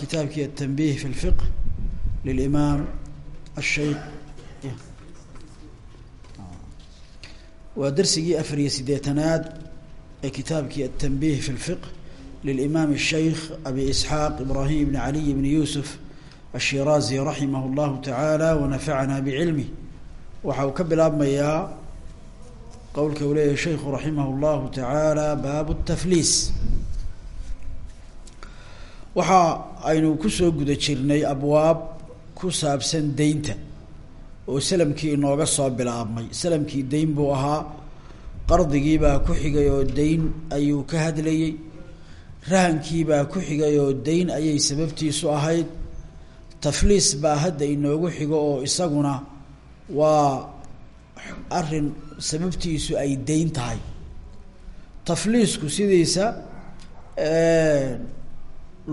kitaabkii التنبيه في الفقه للإمام الشhيk waa dersigii afar iyo sideetanaad ee kitaabkii التنبيه في الفقه للإمام الشhيk أبي إسحاaq إبراهيم بن علي بن يوسف الشhirازي رحimه الله تعالى ونفعنا بعلمه waxa uu ka bilaabmayaa qowlka uu leeyahy shayku رaحimه الlahu taعaalى bab التfliis waxa aynu ku soo guda jirnay abwaab ku saabsan deynta oo salamkii inooga soo bilaabmay. Salamkii deyn buu ahaa. Qardigiibaa ku xigay oo deyn ayuu ka hadlayey rahankiibaa ku xigay oo deyn ayay sababtiisu ahayd. Tafliis baa hadda inoogu xigo oo isaguna waa arrin sababtiisu ay deyn tahay. Tafliisku sidiisa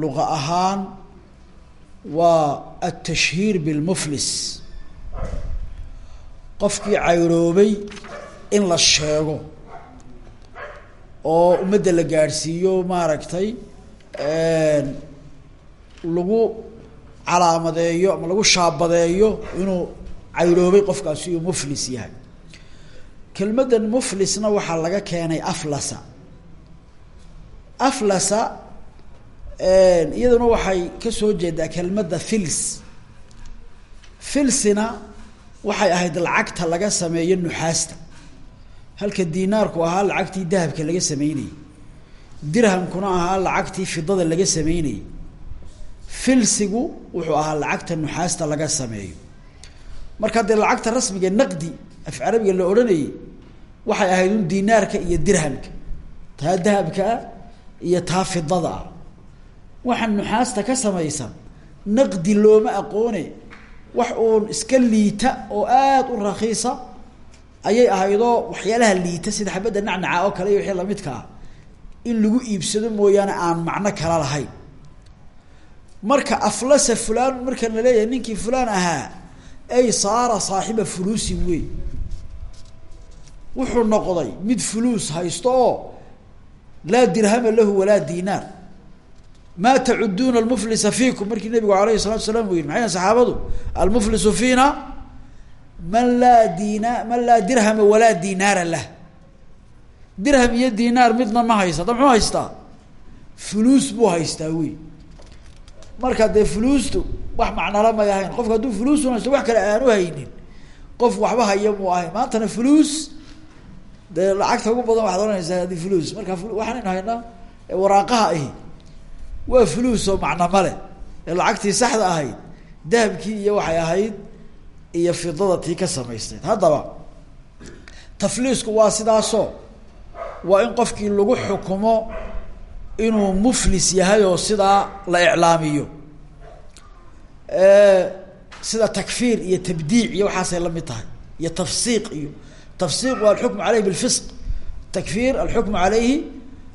luqa ahaan waa altashhiir bilmuflis. Qofkii cayroobay in la sheego oo ummadda la gaadhsiiyo maaragtay lagu calaamadeeyo ama lagu shaabadeeyo inuu cayroobay qofkaasi uu muflis yahay. Kelmaddan muflisna waxaa laga keenay aflasa. Aflasa iyaduna waxay ka soo jeedaa kelmadda fils. Filsina waxay ahayd lacagta laga sameeyo nuxaasta. Halka dinaarku ahaa lacagtii dahabka laga sameynayey dirhamkuna ahaa lacagtii fidada laga sameynayey filsigu wuxuu ahaa lacagta nuxaasta laga sameeyo. Marka dee lacagta rasmiga naqdi af carabiga la odhanayay waxay ahayd un dinaarka iyo dirhamka. Taa dahabkaa iyo taa fidada ah waxaan nuxaasta ka samaysan naqdi looma aqoone wax uun iska liita oo aada u rakiisa ayay ahaydoo waxyaalaha liita sida xabadda nacnaca oo kale iyo wixii lamidka ah in lagu iibsado mooyaane aan macno kala lahayn. Marka aflasa fulaan marka la leeyahay ninkii fulaan ahaa ay saara saaxiba fuluusin wey wuxuu noqday mid fuluus haysto oo laa dirhama lahu walaa dinaar ma tacuduna almuflisa fiikum? Markii nabigu alayhi salatu salaam uu yihi maxay saxaabadu? Almuflisu fiina man laa dina man laa dirhama walaa dinaara lah. Dirham iyo dinaar midna ma haysta da muxuu haystaa? Fuluus buu haystaa wey marka dee fuluustu wax macnala may ahayn qofka hadduu fuluusun haysto wax kale aanu haynin qof waxba haya muu ahayn maantana fuluus dee lacagta ugu badan waxaad ohanaysaa adi fuluus. Marka waxaan haynaa waraaqaha ahi waa fuluus oo macna male ee lacagtii saxda ahayd dahabkii iyo waxay ahayd iyo fidada tii ka samaysteed. Haddaba tafliisku waa sidaasoo waa in qofkii lagu xukumo inuu muflis yahay oo sidaa la iclaamiyo. Sida takfiir iyo tabdiic iyo waxaasay la mid tahay iyo tafsiiq iyo tafsiiq waa alxukmu aleyhi bilfisq takfiir alxukmu aleyhi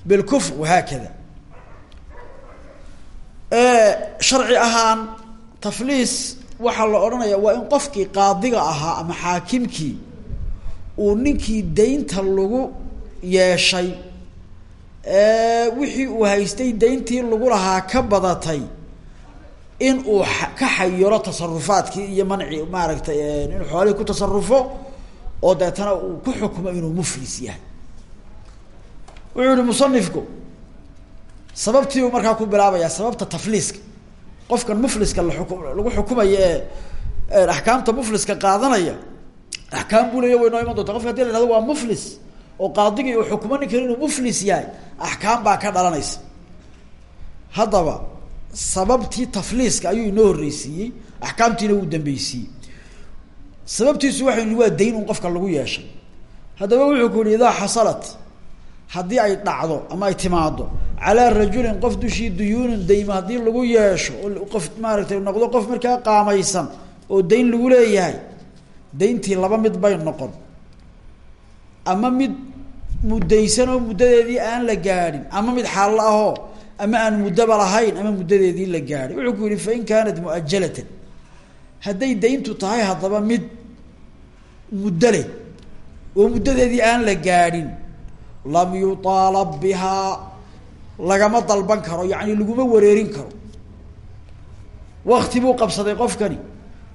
bilkufr wahaakada sharci ahaan tafliis waxaa la odhanaya waa in qofkii qaadiga ahaa ama xaakimkii uu ninkii deynta lagu yeeshay wixii uu haystay deyntii lagu lahaa ka badatay in uu ka xayiro tasarufaadkii iyo manci maaragtay inuu xoolihii ku tasarufo oo deetana uu ku xukumo inuu muflis yahay. Wuxuu yihi musanifku sababtii uu markaa ku bilaabayaa sababta tafliiska. Qofkan mufliska lauk lagu xukumayo ee axkaamta mufliska qaadanaya axkaam buu leya way noo iman doonta qofka haddii la ihahdo waa muflis oo qaadigii uu xukumo ninkan inuu muflis yahay axkaam baa ka dhalanaysa. Haddaba sababtii tafliiska ayuu inoo horreysiiyey axkaamtiina wuu dambeysiiyey sababtiisu waxay ni waa dayn un qofka lagu yeeshay. Haddaba wuxuu ku yihi idaa xasalat haddii ay dhacdo ama ay timaado calaa rajulin qof dushii duyuunun dayma haddii lagu yeesho qof maaragtay noqdo qof markaa qaamaysan oo dayn lagu leeyahay dayntii laba mid bay noqon. Ama mid muddaysan oo muddadeedii aan la gaadhin ama mid xaallo ahoo ama aan muddaba lahayn ama muddadeedii la gaadhay wuxuu ku yihi fain kaanat muajalatan hadday dayntu tahay haddaba mid muddo leh oo muddadeedii aan la gaadhin lam yutaalab bihaa lagama dalban karo yacni laguma wareerin karo. Wakti buu qabsaday qofkani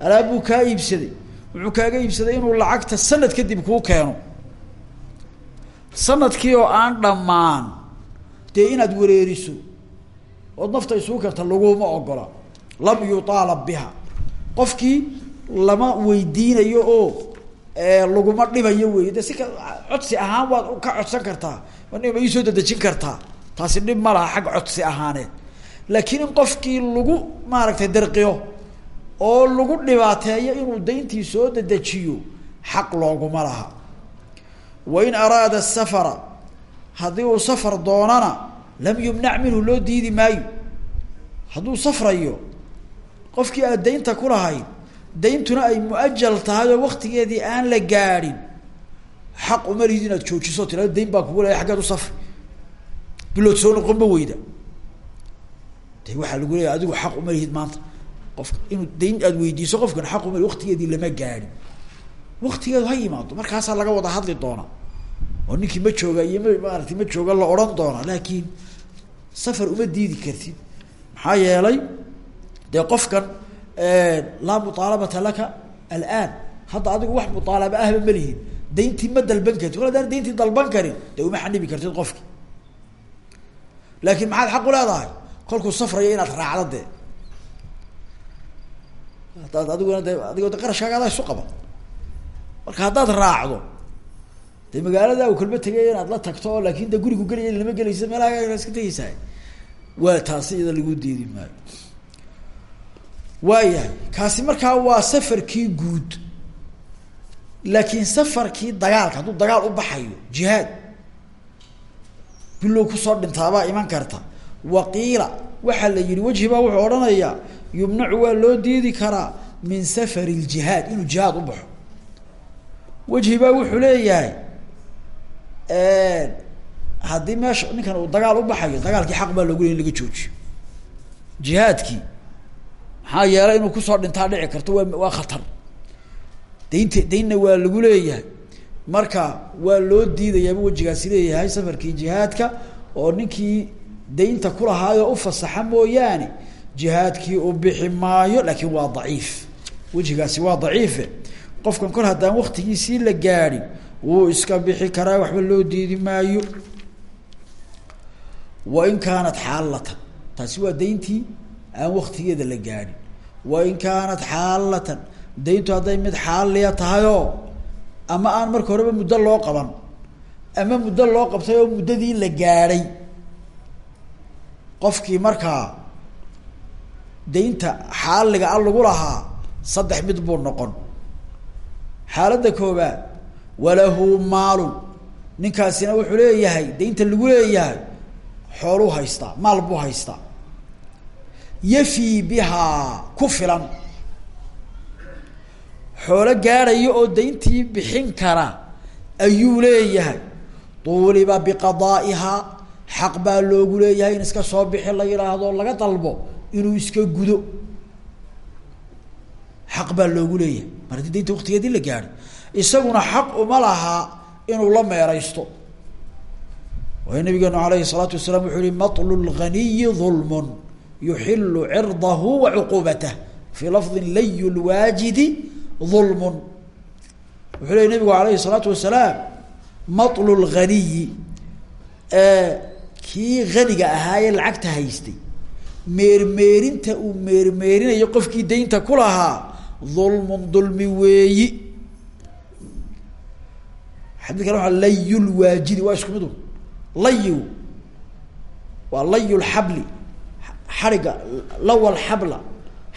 alaab buu kaa iibsaday. Wuxuu kaaga iibsaday inuu lacagta sanad kadib kuu keeno. Sanadkii oo aan dhammaan dee inaad wareeriso ood nafta isuu karta laguma ogola. Lam yutaalab biha. Qofkii lama weydiinayo oo laguma dhibayo wey de si ka codsi ahaan waad ka codsan kartaa ma iisoo dadejin kartaa taasi dhib ma laha xagga codsi ahaaneed laakiin in qofkii lagu maaragtay darqiyo oo lagu dhibaateeyo inuu dayntii soo dedejiyo xaq looguma laha. Wain araada safara haddii uu safar doonana lam yumnac minhu loo diidi maayo. Hadduu safrayo qofkii aad daynta ku lahayd dayntuna ay muajal tahay oo waktigeedii aan la gaadhin xaq uma lihid inaad joojiso tirado dayn baa kugu leeya xaggeed u safri bilood soo noqon ma weyda. De waxaa lagu leeya adigu xaq uma lihid maanta. Qofka inuu dayn aad weydiiso qofkan xaq uma waktigeedii lama gaadhin. Waktigeedu ha yimaado markaasaa laga wada hadli doonaa oo ninkii ma jooga iyo ma maaratay ma jooga la odhan doonaa laakiin safar uma diidi kartid. Maxaa yeelay dee qofkan laa muaalabata laka alaan. Hadda adigu wax muaalaba ahba ma lihid ma dalban kartid kol adaan dalban karin dee uma xanibi kartid qofki laakiin maxaad xaq leedahay? kolkuu safrayo inaad raacdo dee. Haddaad adiguna de adigoo de qarashkaaga adaa isu qaba marka haddaad raacdo dee magaalada u kalba tegay inaad la tagto oo laakin de gurigu gelaya lama gelaysa meelaha iska tegeysaa waa taasi iyada lagu diidi maayo. Waayahay kaasi markaa waa safarkii guud. Laakiin safarkii dagaalka hadduu dagaal u baxayo jihaad bilow ku soo dhintaabaa iman karta. Waqiila waxaa la yihi wejhibaa wuxuu odhanayaa yumnacu waa loo diidi karaa min safari ljihaad inuu jihaad u baxo. Wejhibaa wuxuu leeyahay haddii meesha ninkan uu dagaal u baxayo dagaalkii xaq baa loogu ley laga joojiyo. Jihaadkii maxaa yeelay inuu ku soo dhintaa dhici karto waa waa khatar. Daynta daynna waa lagu leeyahay marka waa loo diidayaaba wejigaasi leeyahay safarkii jihaadka oo ninkii daynta kulahaayoo u fasaxa mooyaane jihaadkii u bixi maayo laakiin waa daciif. Wejigaasi waa daciife. Qofkan kol haddaan waktigiisii la gaadhin wuu iska bixi karaa waxba loo diidi maayo. Wain kaanat xaalatan taasi waa dayntii aan waktigeeda la gaadhin wain kaanat xaalatan dayntu hadday mid xaaliya tahayoo ama aan marka horeba muddo loo qaban. Ama muddo loo qabtay oo muddadii la gaadhay. Qofkii markaa daynta xaaliga a lagu lahaa saddex mid buu noqon. Xaaladda koobaad walahu maalun. Ninkaasina wuxuu leeyahay daynta lagu leeyahay xooluu haystaa maal buu haystaa. Yafii bihaa ku filan xoolo gaadhaya oo dayntii bixin kara ayuu leeyahay tuuliba biqadaa'ihaa xaq baa loogu leeyahay in iska soo bixi la yidhaahdo laga dalbo inuu iska gudo xaq baa loogu leeyahay mar haddii daynta waktigeedii la gaadhay isaguna xaq uma lahaa inuu la meeraysto waayo nabigeenu alayhi الsalaatu wasalaam wuxuu yihi maطlu اlganiyi ظulm yuxilu cirdahu wa cuqubatah fii lafdi layu lwaajidi ظulm wuxuu ley nabigu alayhi الsalaatu wasalaam maطlu اlganiyi kii ganiga ahaayee lacagta haystay meermeerinta uu meermeerinayo qofkii daynta ku lahaa ظulmun dulmi weeyi xadidkan waa layu lwaajidi waa isku midu layigu waa layu lxabli xadhigga lawa lxabla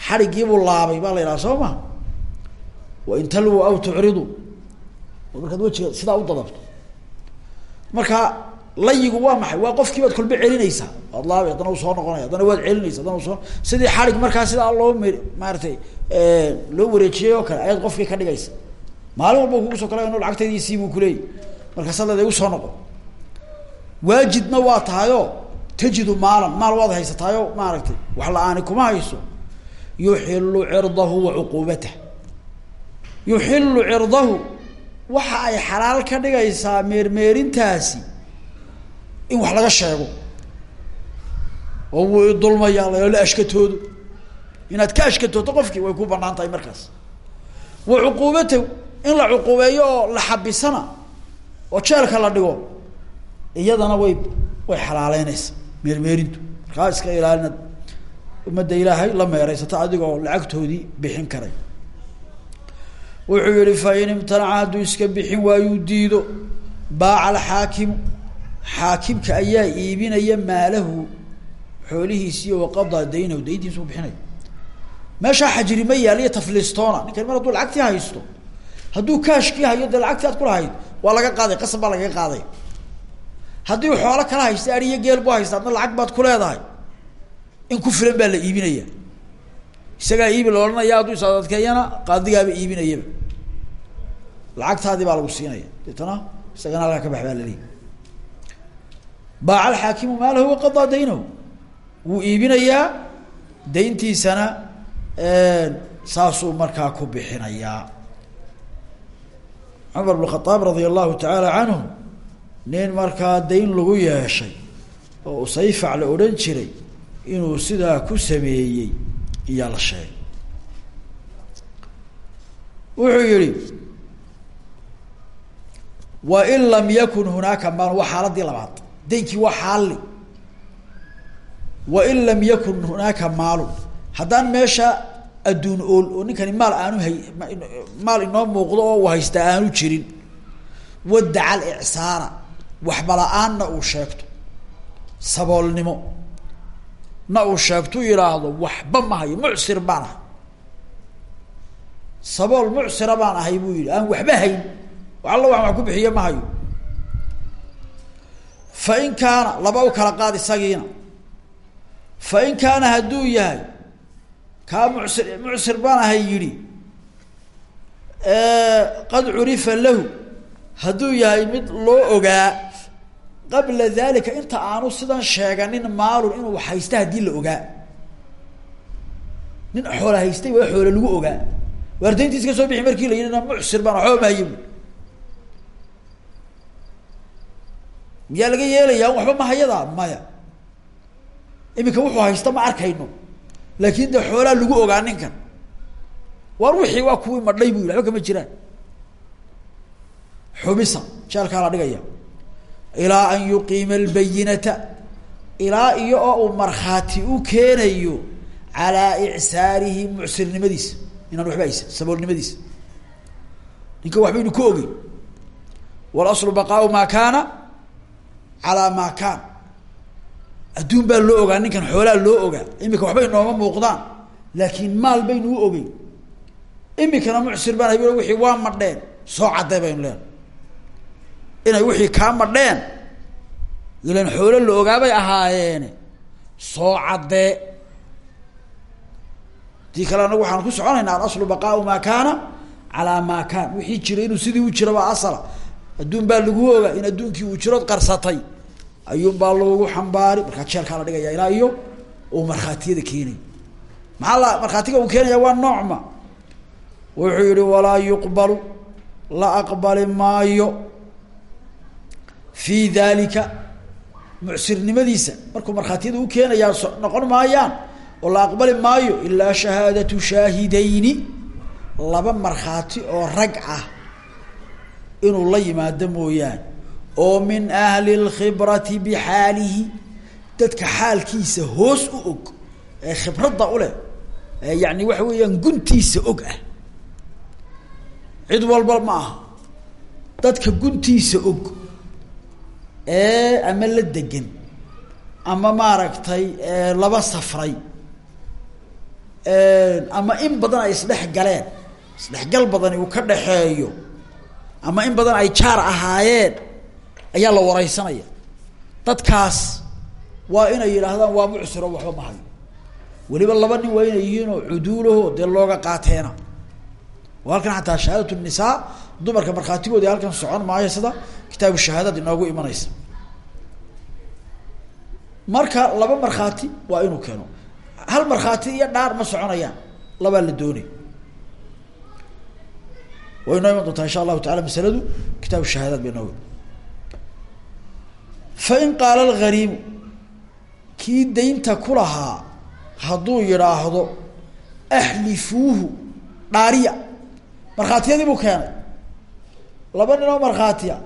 xadhiggiibuu laabay baa la yidhaha soo ma Wain talwu aw tucridu markaad wejiga sidaa u marka layigu waa maxay waa qofkii baad kolbe celinaysaa waad laabay haddana u soo noqonaya haddana waad celinaysa haddana u soo sidii xarig markaa sidaa loo m maaratay loo wareejiyey oo kale ayaad qofkii ka dhigaysa maalin walba kugu soo kala no lacagtaydiisii buu kuleeyay markaasa leeda igu soo noqon waajidna waa tahayo tajidu maalan maal waad haysataayo maaragtay wax la'aani kuma hayso yuxilu cirdahu wa cuquubatah yuxilu cirdahu. Waxa ay xalaal ka dhigaysaa meermeerintaasi in wax laga sheego. Oo wuu idulmayaa la ashkatoodo inaad ka ashkatooto qofkii way ku bannaan tahay markaas. Wa cuquubata in la cuquubeeyo oo la xabisana oo jeelka la dhigo iyadana way way xalaaleynaysaa meermeerintu. Markaa iska ilaalina ummadda ilaahay la meereysato adigoo lacagtoodii bixin karay wuxuu yihi fain imtanaca hadduu iska bixin waayuu diido. Baaca alxaakimu xaakimka ayaa iibinaya maalahu xoolihiisii waqadaa daynahu dayntiisu bixinaya. Meeshaa xajiri ma yaal iyo taflistoona ninkan mar hadduu lacagtii haysto hadduu kaashkii hayo dee lacagtii aad kulahayd waa laga qaaday qasab baa qaaday. Haddii xoolo kala haysta ari iyo geel bu haysta adna lacag baad ku leedahay. In ku filan baa la iibinaya. Isagaa iibi la hadduu isadadkeeyana qaadigaaba iibinayaba lacagtaadii baa lagu siinaya. Deetana isagana halkaa ka bax baa laleeyahy baaca alxaakimu maalahu waqadaa daynahu wuu iibinayaa dayntiisana saasuu markaa ku bixinayaa. Cumar bn khadaab radia allahu tacaala canhu nin markaa dayn lagu yeeshay oo usayfac la odhan jiray inuu sidaa ku sameeyey iyaa la sheegay. Wuxuu yihi wain lam yakun hunaaka maal waa xaaladii labaad. Daynkii waa xaalli. Wain lam yakun hunaaka maalun haddaan meesha adduun ool oo ninkani maal aanu hay maal inoo muuqdo oo uu haystaa aanu jirin. Wadaca alicsaara waxba la'aanna uu sheegto. Saboolnimo. Na uu sheegtu yidhaahdo waxba ma hayo mucsir baan ahay. Sabool mucsira baan ahay buu yihi aan waxba hayn alla wax ku bixiyo ma hayo. Fa in kaana laba u kala qaad isagiina. Fa in kaana hadduu yahay kaa mucsir mucsir baan ahay yidhi qad curifa lahu hadduu yahay mid loo ogaa qabla dalika inta aanu sidan sheeganin maalun inuu haysta haddii la ogaa. Nin xoola haystay waa xoole lagu ogaa. Waardayntiis ka soo bixi markii la yidhina mucsir baan waxba mahayo bu miyaa laga yeelayaa? Waxba mahayadaa maya. Iminka wuxuu haysta ma arkayno. Laakin dee xoolaa lagu ogaa ninkan. Waar wixii waa kuwii madhay bu yidhi waxba kama jiraan. Xubisa jeelkaa la dhigaya. Ilaa an yuqiima albayinata ilaa iyo oo uu markhaati u keenayo calaa icsaarihi mucsirnimadiisa inaan waxba haysan saboolnimadiisa ninka waxbaynu ku ogeyn. Walaslu baqaau maa kaana calaa maa kaan adduun baa loo ogaa ninkan xoolaa loo ogaa. Imika waxbay nooma muuqdaan laakiin maal baynu u ogeyn. Imikana mucsir baan habi wixii waa madheen soo caddee baynu leenay inay wixii kaa madheen ilan xoolo la ogaabay ahaayeene soo caddee tii kale anagu waxaan ku soconaynaa alaslu baqaau maa kaana calaa maa kaan wixii jiray inuu sidii u jira baa asala adduun baa lagu ogaa in adduunkii uu jirood qarsatay. Ayuun baa lagu xambaari. Markaa jeelkaa la dhigaya ilaa iyo uu markhaatiyada keenay. Maxaa la uu keenaya waa noocma wuxuu yihi walaa yuqbalu la aqbali maayo fi dalika mucsirnimadiisa markuu markhaatiyada u keenayaa noqon maayaan oo la aqbali maayo ilaa shahaadatu shaahidayni. Laba markhaati oo rag ah inuu la yimaado mooyaane oo min ahli lkhibrati bixaalihi dadka xaalkiisa hoos u og ee khibradda uleh ee yani waxa weeyaan guntiisa og ah. Cid walba ma aha dadka guntiisa og ee ama la degan ama maaragtay laba safray ama in badan ay isdhex galeen isdhexgal badani uu ka dhaxeeyo ama in badan ay jaar ahaayeen ayaa la wareysanaya dadkaas waa inay yidhaahdaan waa mucsiro waxba ma hayo. Weliba laba nin waa inay yihiin oo cuduulaho dee looga qaateena. Oo halkan xataa shahaadat nisaa dumarka markhaatigooda halkan socon maayo sida kitaabu shahaadad inoogu imanaysa. Marka laba markhaati waa inuu keeno. Hal markhaati iyo dhaar ma soconayaan labaa la doonay way noo iman doontaa insha allahu taala masaladu kitaabu shahaadaad bay nooga fain qaala alghariimu kii daynta ku lahaa hadduu yidhaahdo axlifuuhu dhaariya markhaatiyadii buu keenay. Laba nin oo markhaatiya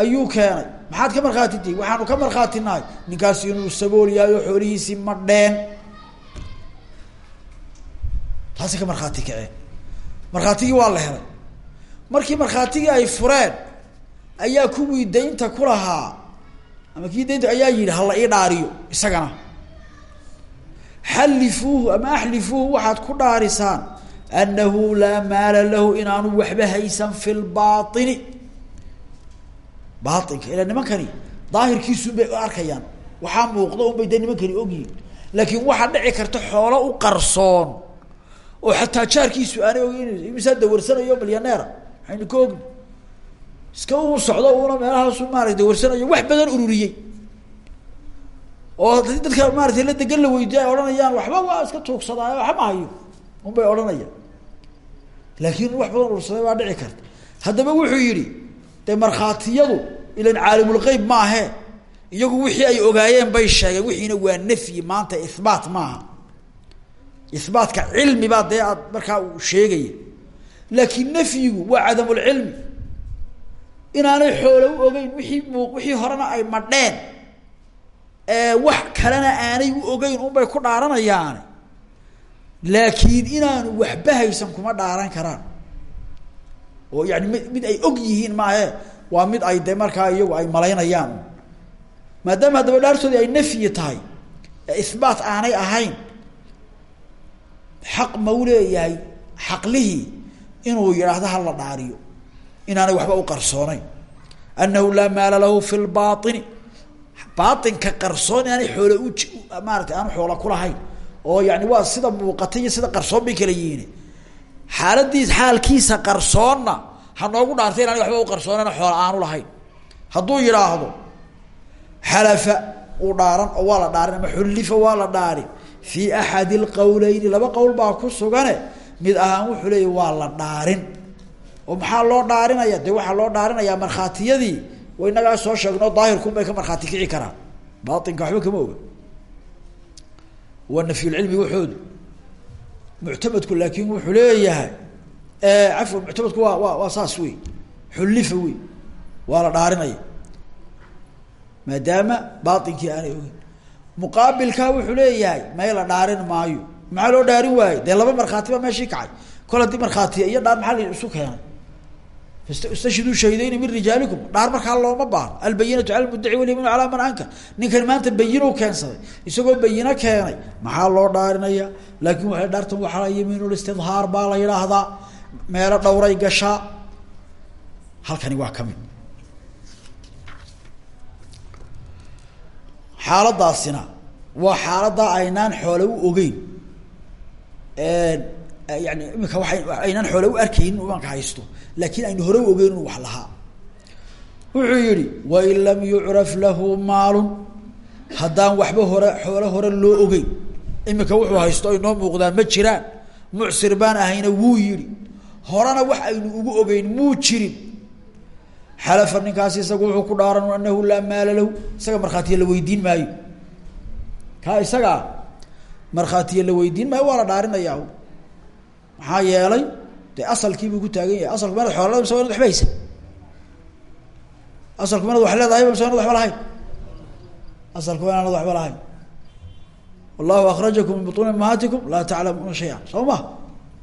ayuu keenay. Maxaad ka markhaati tihi waxaanu ka markhaati nahay ninkaasi inuu sabool yahay oo xoolihiisii madheen taasi ka markhaati kaceen. Markhaatigii waa la helay markii markhaatigii ay fureen ayaa kuwii daynta ku lahaa. Ama kii daynta ayaa yidhi hala ii dhaariyo isagana. Xallifuuhu ama axlifuuhu waxaad ku dhaarisaan annahu laa maala lahu inaanu waxba haysan fi lbaini baainka ila nimankani daahirkiisun bay arkayaan. Waxaa muuqda un bay dee nimankani ogyihiin laakiin waxaa dhici karta xoolo u qarsoon oo xataa jaarkiisu aanay ogeyn imisaa dawarsanayo milyaneera waxaynu ka ogni iska uu socdo uuna meelahaasu maarata dawarsanayo wax badan ururiyey. Oo haddii dadka maaratay la degan la weydiiya ay odhanayaan waxba waa iska tuugsadaayo waxa ma hayo. Un bay odhanayaan. Laakiin wax badan urursaday baa dhici karta. Haddaba wuxuu yihi dee markhaatiyadu ilan caalimulgeyb maahe iyagu wixii ay ogaayeen bay sheegeen wixiina waa nafyi maanta ihbaat maaha. Ihbaatka cilmi baa dee aad markaa uu sheegaya laakiin nafyigu waa cadamulcilmi inaanay xoolo u ogeyn wixii mu wixii horena ay madheen wax kalena aanay u ogeyn unbay ku dhaaranayaan. Laakiin inaanu waxba haysan kuma dhaaran karaan. Oo yani mid mid ay og yihiin maahe waa mid ay de markaa iyagu ay malaynayaan. Maadaama haddaba dhaartoodii ay nafyi tahay ee ihbaat aanay ahayn xaq ma u leeyahay xaqlihii inuu yidhaahdo hala dhaariyo inaanay waxba u qarsooneyn annahu laa maala lahu fi lbaini baainka qarsoon inaanay xoole u maarata aanu xoola kulahayn oo yani waa sida muuqata iyo sida qarsoon bay kala yihiin. Xaaladiis xaalkiisa qarsoonna ha noogu dhaartay inaanay waxba u qarsoonana xoola aanu lahayn. Hadduu yidhaahdo xalafa uu dhaaran oo waa la dhaarin ama xullifa waa la dhaarin fii axadi lqowleyni laba qowl baa ku sugane mid ahaan wuxuu leeya waa la dhaarin. oo maxaa loo dhaarinaya? Dee waxaa loo dhaarinayaa markhaatiyadii? Wa inagaa soo sheegno daahirkun bay ka markhaati kici karaan. Baainka waxba kama oga. Waa nafyulcilmi waxoodu muctamadku laakin wuxuu leeyahay cafwan muctamadku waa waa waa saas wey xullifa wey waa la dhaarinaya. Maadaama bainkii aanay ogeyn muqaabilkaa wuxuu leeyahay may la dhaarin maayo maxaa loo dhaarin waaye dee laba markhaati baa meeshii kacay. Kol haddii markhaatiya iyo dhaar maxaa la isu keenay? Istashhiduu shahidayni min rijaalikum. Dhaar markaa looma baahno. Albayinatu cala lmudaci walyaminu calaa man ankar ninkan maanta bayinuu keensaday isagoo bayino keenay. Maxaa loo dhaarinaya? Laakin waxay dhaartan waxaa yamiinulistidhaar baa la yidhaahdaa. Meelo dhowray gashaa halkani waa ka mid xaaladaasina waa xaaladdaa aynaan xoole u ogeyn yani imika waay aynaan xoole u arkaynin imanka haysto. Laakiin aynu hore u ogeyn inu wax lahaa. Wuxuu yihi wain lam yucraf lahu maalun. Haddaan waxba hore xoole hore loo ogeyn imika wuxuu haysto ay muuqdaan ma jiraan. Mucsir baan ahayna wuu yihi horena wax aynu ugu ogeyn muu jirin. Xalafa ninkaasi isagu wuxuu ku dhaaran anahu laa maala lahu. Isaga markhaatiya la weydiin maayo. Kaa isagaa markhaatiya la weydiin maayo waa la dhaarinaya maxaa yeelay dee asalkiibuu ku taagan yahay. Asalku manad xoolada mise wanad waxba haysa asalku manad wax leedahay mise wanad waxba lahayn. Asalku waa inaanad waxba wallahu akrajakum min butuuni ummahatikum laa taclamuuna shaya soo ma?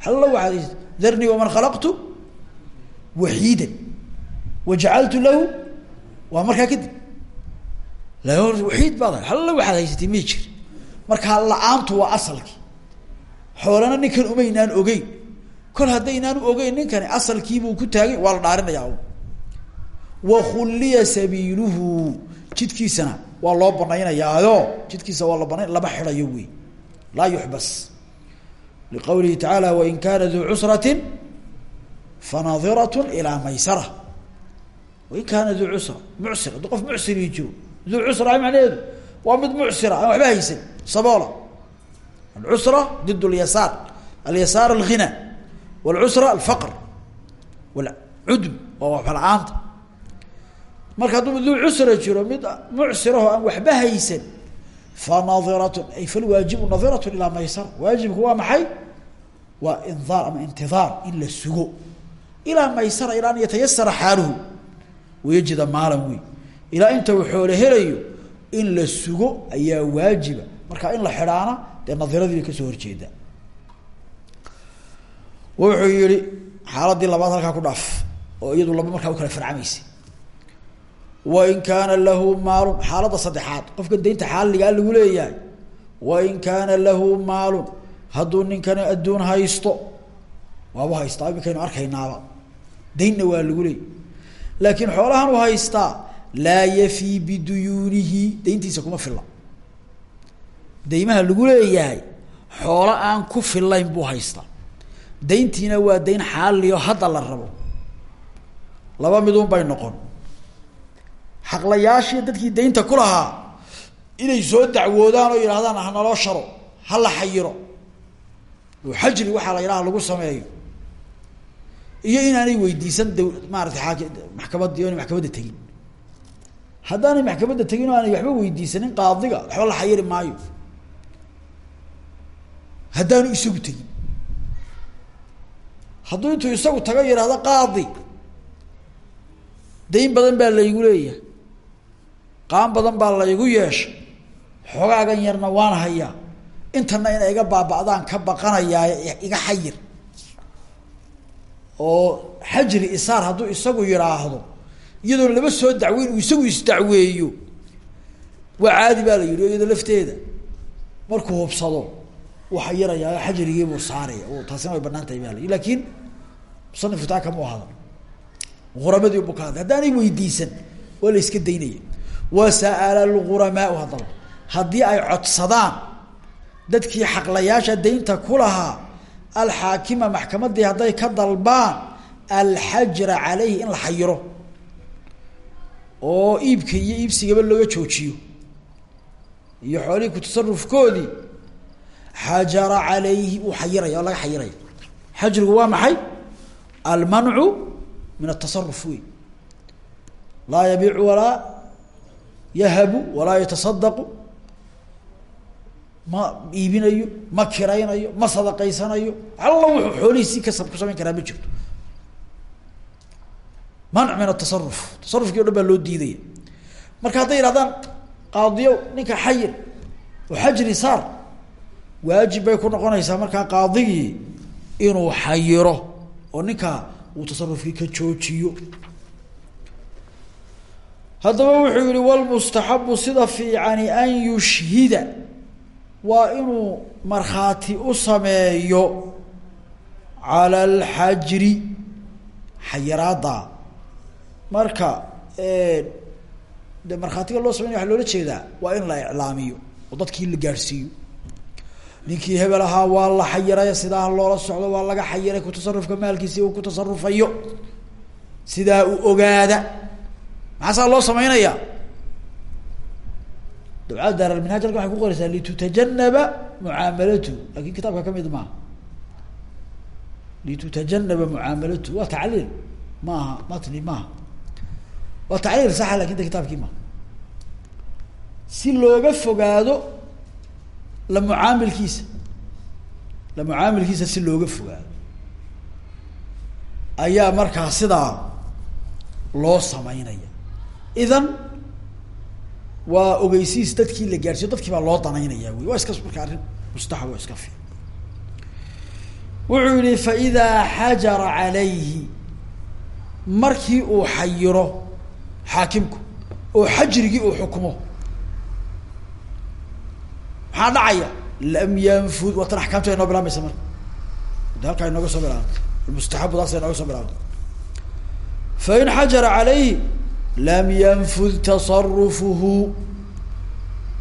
Hallo waxaad darnii waman khalaqtu waxiidan wajacaltu lahu waa markaa kadib waxiid baad hallo waxaad haysatay mi jir markaa la'aantu waa asalkii xoolana ninkan umaynaan ogeyn. Kol haddaynaan ogeyn ninkani asalkiibuu ku taagay waa la dhaarinayaa. Wa khulliya sabiiluhu. Jidkiisana waa loo banaynayaayo jidkiisa waa la banayn lama xidayo wey. Laa yuxbas. Liqawlihi tacaala wain kana duu cusrati fanadirat ilaa maysara. Wain kaana duu cusra mucsir hadduu qof mucsiri jiro. Duu cusra macnaheedu waa mid mucsira aan waxba haysan saboola. Alcusra did lyasaar alyasaar alghina wاlcusra alfaqr wlcudm waa waxba la'aanta marka hadduu duu cusra jiro mid mucsiraho aan waxba haysan fanadiratun ay falwaajibu nadiratun ilaa maysara waajibku waa maxay? Waa indaar ama intidaar in la sugo. Ilaa maysara ilaa an yatayasara xaaluhu. Wayajida maalan wey ilaa inta uu xoole helayo in la sugo ayaa waajiba. Marka in la xidhaana dee nadiradii bay ka soo horjeedaa wuxuu yihi xaaladii labaad halkaa ku dhaaf oo iyadu laba markaa u kala farcamaysa wain kaana lahu maalun xaaladda saddexaad qofkan daynta xaaligaa lagu leeyahay. Wain kaana lahu maalun hadduu ninkani adduun haysto waabu haystaa iminkaynu arkaynaaba. Daynna waa lagu leeyay laakiin xoolahan u haystaa laa yafii biduyuunihi dayntiisa kuma filla daymaha lagu leeyahay xoolo aan ku fillayn buu haystaa dayntiina waa dayn xaaliyo hadda la rabo. Laba midun bay noqon. Xaqlayaashii dadkii daynta ku lahaa inay soo dacwoodaan oo yidhahdaan ha naloo sharo ha la xayiro. Oo xajri waxaa la yidhaha lagu sameeyo. Iyo inaanay weydiisan d maarata aak maxkamadii o maxkamadda tegin haddaanay maxkamadda tegin oo aanay waxba weydiisanin qaadiga waxba la xayiri maayo. Haddaanu isagu tegin hadduu intuu isagu tago yidhahdo qaadi dayn badan baa laygu leeyahay. Qaan badan baa laygu yeeshay. Xogaagan yarna waan hayaa. Intana inay iga baaba'daan ka baqanayaa iga xayir. Oo xajri isaar hadduu isagu yidhaahdo iyadoon laba soo dacweyn uu isagu isdacweeyo. Waa caadi baa la yidhi o lafteeda markuu hubsado wuu xayirayaa xajrigiibuu saaraya. Taasina way bannaan tahay baa la yidhi. Lakin musanifku taa kama hadal ghuramadii bu ka hadlay. Haddaanay weydiisan waa la iska daynaya. Wasa'ala lghuramaau haddaba. Haddii ay codsadaan dadkii xaqlayaasha daynta ku lahaa alxaakima maxkamadii hadday ka dalbaan alxajra caleyhi in la xayiro oo iibka iyo iibsigaba looga joojiyo. Iyo xoolihii ku tasarufkoodii xajara calayhi uu xayiraya oo laga xayiraya. Xajrigu waa maxay? Almancu min atasaruf wey laa yabiicu walaa yahabu walaa yatasadaqu ma iibinayo ma kiraynayo ma sadaqaysanayo. Alla wuxuu xoolihiisii ka ku samayn karaa ma jirto manc min atasaruf tasarufkii o dhan baa loo diidaya. Marka hadday yihahdaan qaadiyo ninka xayir oo xajri saar waajib bay ku noqonaysaa markaa qaadigii inuu xayiro oo ninkaa uu tasarufkii ka joojiyo. Haddaba wuxuu yihi wlmustaxabu sida fiicani an yushhida. Waa inuu markhaati u sameeyo cala alxajri xayiraadda marka de markhaatiga loo sameynaya waa loola jeedaa waa in la iclaamiyo oo dadkii la gaadhsiiyo ninkii hebel ahaa waa la xayiray sidaa loola socdo waa laga xayiray kutasarufka maalkiisi uu ku tasarufayo sidaa u ogaada. Maxaasaa loo sameynaya? Dabcada daaralminhaj halkan waxay ku qoraysaa litutajanaba mucaamalatu. Lakin kitaabka ka mid maaha. Litutajanaba mucaamalatu. Waa tacliil. Maaha matni maaha waa tacliil saxa laakiin de kitaabkii maaha si looga fogaado la mucaamilkiisa la mucaamilkiisa si looga fogaado ayaa markaa sidaa loo sameynaya idan waa ogeysiis dadkii la gaadhsiyo dadkii baa loo danaynaya wey waa iska marka arrin mustaxab iska fi wuxuu yihi faidaa xajara calayhi markii uu xayiro xaakimku oo xajrigii uu xukumo. Maxaa dhacaya? Lam yanfud waatan axkaamta inoo bilaabmaysa marka. De halkaa inooga soo bilaabantay. Almustaxabu daasa inooga soo bilaabantay. Fain xajara calayhi lam yanfud tasarufuhu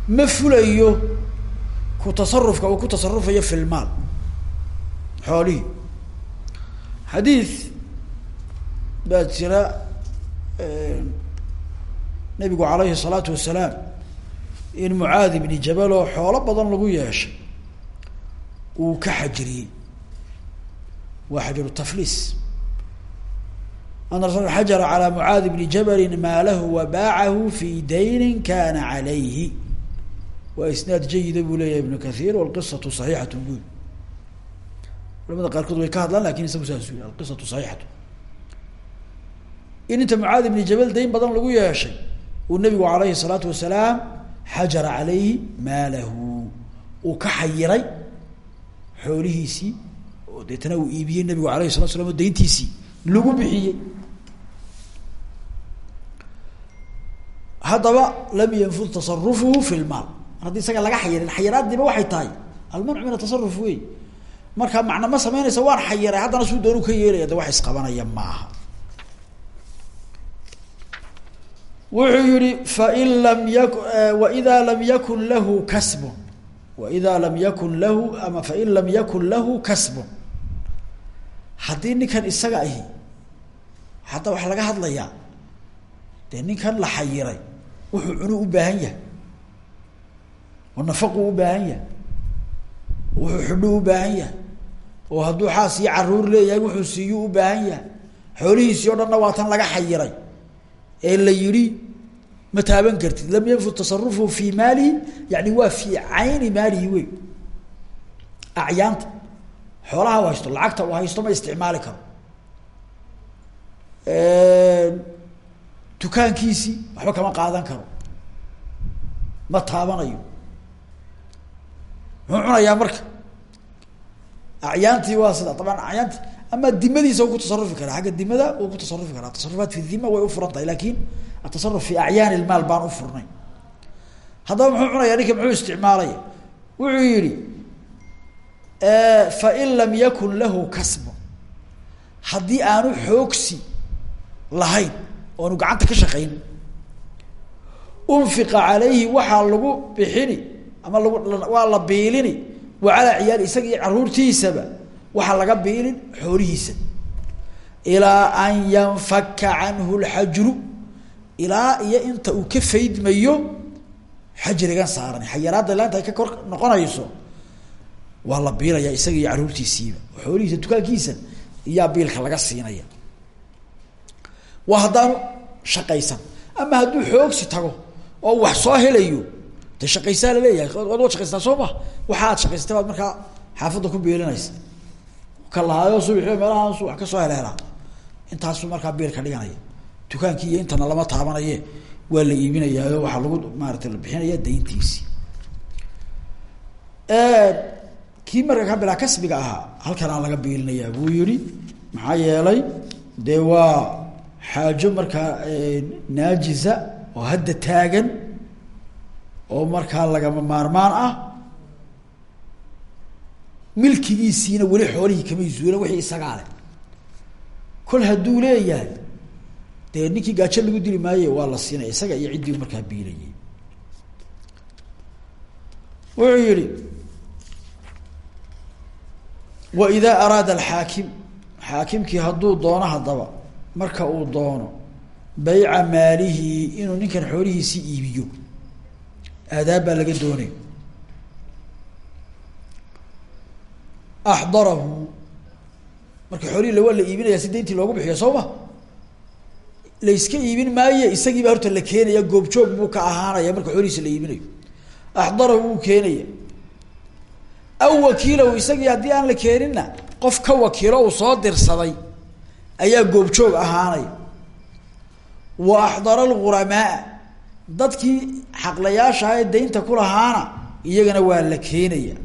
ma fulayo ku tasarufka uu ku tasarufayo fi lmaal xoolihii. Xadiid baa jira nabigu alayhi salaatu wasalaam in mucaad ibni jabal oo xoolo badan lagu yeeshay uu ka xajiriyey waa xajaru tafliis. Ana rasul xajara calaa mucaadi bni jabalin maalahu wa baacahu fi daynin kana calayhi. Waa isnaad jayida buu leeyahay ibnu kathiir walqisatu saxiixatu buud culamada qaarkood way ka hadlaan laakiin isagu saas alqisatu saxiixatu in inta mucaadi bni jabal dayn badan lagu yeeshay uu nabigu alayhi الsalaatu wasalaam xajara calayhi maalahu. Uu ka xayiray xoolihiisii oo deetana uu iibiyey nabigu alayhi salatu slam oo dayntiisii lagu bixiyey. Haddaba lam yanfud tasarufuhu fi lmaal haddii isaga laga xayirin xayiraaddiiba waxay tahay. Almancu min atasaruf wey marka macna ma samaynaysa waan xayiray haddana suu doonu ka yeelaya de wax isqabanaya maaha wuxuu yihi fain lam yak waida lam yakun lahu kasbun. Waida lam yakun lahu ama fain lam yakun lahu kasbun. Haddii ninkan isaga ahi hadda waxaa laga hadlayaa dee ninkan la xayiray wuxuu cunu u baahan yahay oo nafaqu u baahan yahay wuxuu xidhu u baahan yahay oo hadduu xaas iyo carruur leeyahay wuxuu siiyuu u baahan yahay xoolihiisii o dhanna waa tan laga xayiray ee la yihi ma taaban kartid. Lam yanfud tasarufuhu fi maalihi yani waa fi cayni maalihi wey acyaanta xoolaha u haysto lacagta uu haysto ma isticmaali karo. Dukaankiisii waxba kama qaadan karo. Ma taabanayo. Muxuu cunayaa marka? Acyaantii waa sida taban acyaanti ama dimadiisa u ku tasarufi karaa. Agga dimada uu ku tasarufi karaa. Tasarufaat way ufuran tahay laakiin atasaruf fi acyaan ilmaal baan ufurnay haddaba muxuu cunayaa ninka muxuu isticmaalaya wuxuu yihi fain lam yakun lahu kasbu haddii aanu xoogsi lahayn oonu gacanta ka shaqayn unfiqa calayhi waxaa lagu bixini ama lagu waa la biilini wa calaa ciyaali isaga iyo caruurtiisaba waxaa laga biilin xoolihiisa ilaa an yanfaka canhu lxajru ilaa iyo inta uu ka faydmayo xajrigan saaran. Xayaraadda laanta ay ka kor noqonayso waa la biilaya isaga iyo caruurtiisiiba. Xoolihiisa dukaankiisa iyaa biilka laga siinaya. Waa haddaanu shaqaysan. Ama hadduu xoogsi tago oo wax soo helayo de shaqaysaa la leeyahay waad waad shaqaystaa soo ma? Waxa aad shaqaysatay baad markaa ku biilinaysa. Ka lahaayo subaxio meelahaasu wax ka soo heleelaa intaasuu markaa biilka dhiganaya dukaankii iyo intana lama taabanaye waa la iibinayaayo waxaa lagu maarata la bixinaya dayntiisi. Kii marka ka bilaa kasbiga ahaa halkan aan laga biilinayaa buu yihi maxaa yeelay dee waa xaajo markaa naajisa oo hadda taagan oo markaa lagama maarmaan ah milkigiisiina weli xoolihii kamay zuulan wixii isagaa leh. Kol hadduu leeyahay dee ninkii gaajo lagu dili maaye waa la siinaya isaga iyo ciddii markaa biilayay. Wuxuu yihi wa idaa araada alxaakim xaakimkii hadduu doono haddaba marka uu doono bayca maalihi inuu ninkan xoolihiisii iibiyo. Aadaab baa laga doonay. Axdarahu marka xoolihii la waa la iibinaya si dayntii loogu bixiyo soo ma la iska iibin maaye isagiibaa horta la keenaya goobjoog buu ka ahaanaya marka xoolihiisa la iibinayo. Axdarahu wuu keenaya. Aw wakiilahu isagii haddii aan la keeninna qof ka wakiilo uu soo dirsaday ayaa goobjoog ahaanaya. Wa axdara alghuramaa dadkii xaqlayaashaha ee daynta ku lahaana iyagana waa la keenaya.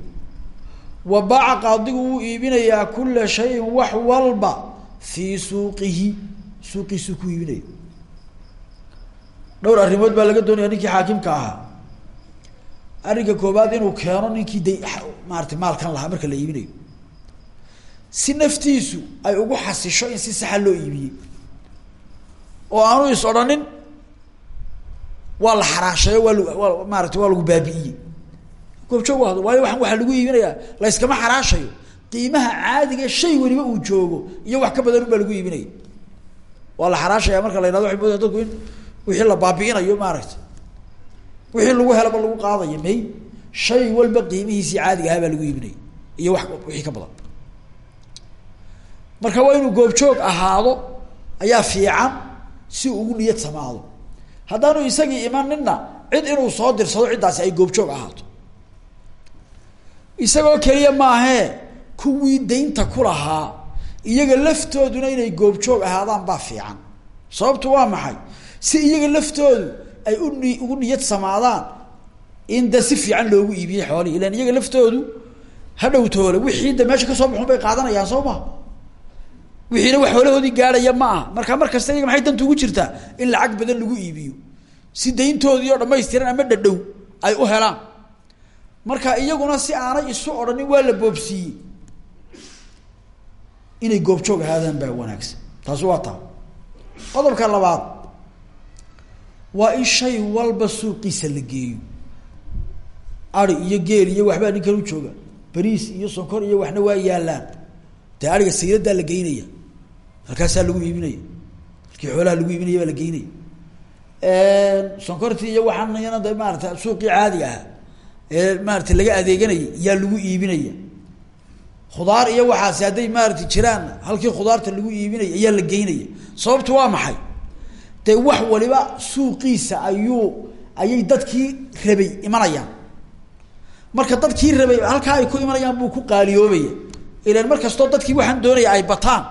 Wa baaca qaadigu wuu iibinayaa kula shayin wax walba fii suuqihi suuqiisuu ku iibinaya dhowr arrimood baa laga doonaya ninkii xaakimka ahaa. Arrinka koobaad inuu keeno ninkii da maarata maalkan lahaa marka la iibinayo si naftiisu ay ugu xasisho in si saxa loo iibiyey oo aanu is odhanin waa la xaraasheeyo waa maarata waa lagu baabi'iyey. Goobjoog waa waayo waan waxaa lagu iibinayaa layskama xaraashayo. Qiimaha caadiga shay weliba uu joogo iyo wax ka badan un baa lagu iibinaya waa la xaraashaya marka la yhahdo waxay moodaa dadku in wixii la baabi'inayo maaragta wixii lagu helaba lagu qaadayo may shay walba qiimihiisii caadiga ahaa baa lagu iibinaya iyo wax wixii ka badan. Marka waa inuu goobjoog ahaado ayaa fiican si ugu niyad samaado. Haddaanu isagii imaninna cid inuu soo dirsado ciddaasi ay goobjoog ahaato. Isagoo keliya maahee kuwii daynta ku lahaa iyaga laftooduna inay goobjoog ahaadaan baa fiican. Sababtu waa maxay? Si iyaga laftoodu ay ugu niyad samaadaan in de si fiican loogu iibiyey xoolihi ilan iyaga laftoodu hadhowtoole wixii de meesha ka soo baxun bay qaadanayaan soo ma? Wixiina wax xoolahoodii gaadhaya ma aha. Marka mar iyaga maxay danta ugu jirtaa? In lacag badan lagu iibiyo. Si dayntoodii oo dhamaystiran ama dhadhow ay u helaan. Marka iyaguna si aanay isu odhanin waa la boobsiiyey inay goobjoog ahaadaan baa wanaagsan. Taasi waa taa. Qodobka labaad waa in shay walba suuqiisa la geeyo. Ari iyo geel iyo waxbaa ninkan u jooga bariis iyo sonkor iyo waxna waa yaalaan. Dee ariga sayladaa la geynaya halkaasaa lagu iibinaya. Halkii xoolaha lagu iibinaya baa la geynaya sonkortii iyo waxaan iyana de maarata suuqii caadiga ahaa ee maarata laga adeeganaya yaa lagu iibinaya khudaar iyo waxaasi hadday maarata jiraan halkii khudaarta lagu iibinaya ayaa la geynaya. Sababtu waa maxay? Dee wax waliba suuqiisa ayuu ayay dadkii rabay imanayaan. Marka dadkii rabay halkaa ay ku imanayaan buu ku qaaliyoobaya. Ilan mar dadkii waxaan doonaya ay bataan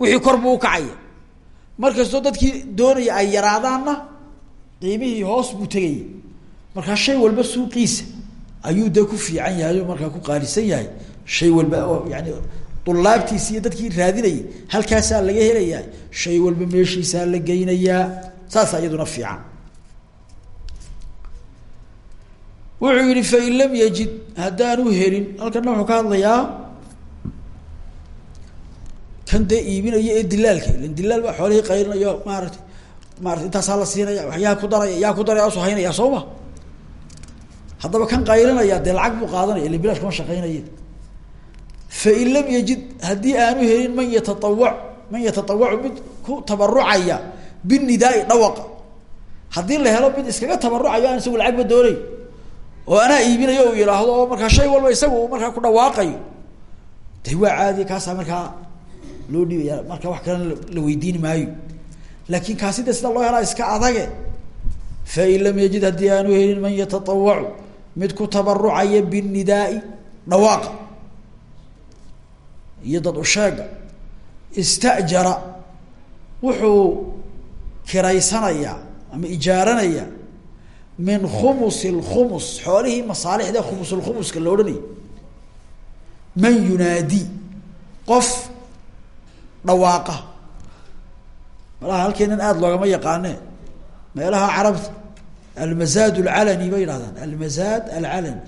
wixii kor buu ukacaya mar dadkii doonaya ay yaraadaanna qiimihii hoos buu tegaya. Markaa shay walba suuqiisa ayuu dee ku fiican yahay oo ku qaalisan yahay shay walba oo yani dulaabtiisi iyo dadkii raadinayay halkaasaa laga helayaa. Shay walba meeshiisaa la geynayaa. Saasa iyaduna fiican. Wuxuu yihi fain lam yajid haddaanu helin halkana wuxuu ka hadlayaa kan dee iibinaya ee dilaalka. Ilan dilaal baa xoolihii qaylinayo maarata maarata intaasaa la siinaya wax yaa ku daraya yaa ku daraya soo haynaya soo ma? Kan qaylinaya dee lacag buu qaadanaya ila bilaash kuma shaqeynaya fain lam yajid haddii aanu helin man yataawac man yatatawacu mid ku tabarucaya binidaai dhawaqa. Haddii la helo mid iskaga tabarucayo aan isagu lacagba doonay oo anaa iibinayo u yihaahdo oo markaa shay walba isagu markaa ku dhawaaqayo de waa caadi kaasaa markaa loo dhiibaya marka wax kalena la weydiin maayo. Laakin kaasi de sida loo helaa iska adage. Fain lam yajid haddii aanu helin man yatatawacu mid ku tabarucaya binidaai iyo dad usheega istajara wuxuu kiraysanayaa ama ijaaranaya min khumus lkhumus xoolihii masaalixda khumusulkhumuska la odhanayay man yunaadi qof dhawaaqa. Malaha halkeenan aada loogama yaqaane meelaha carabta almazaad alcalani bay yidhahdaan almazaad alcalani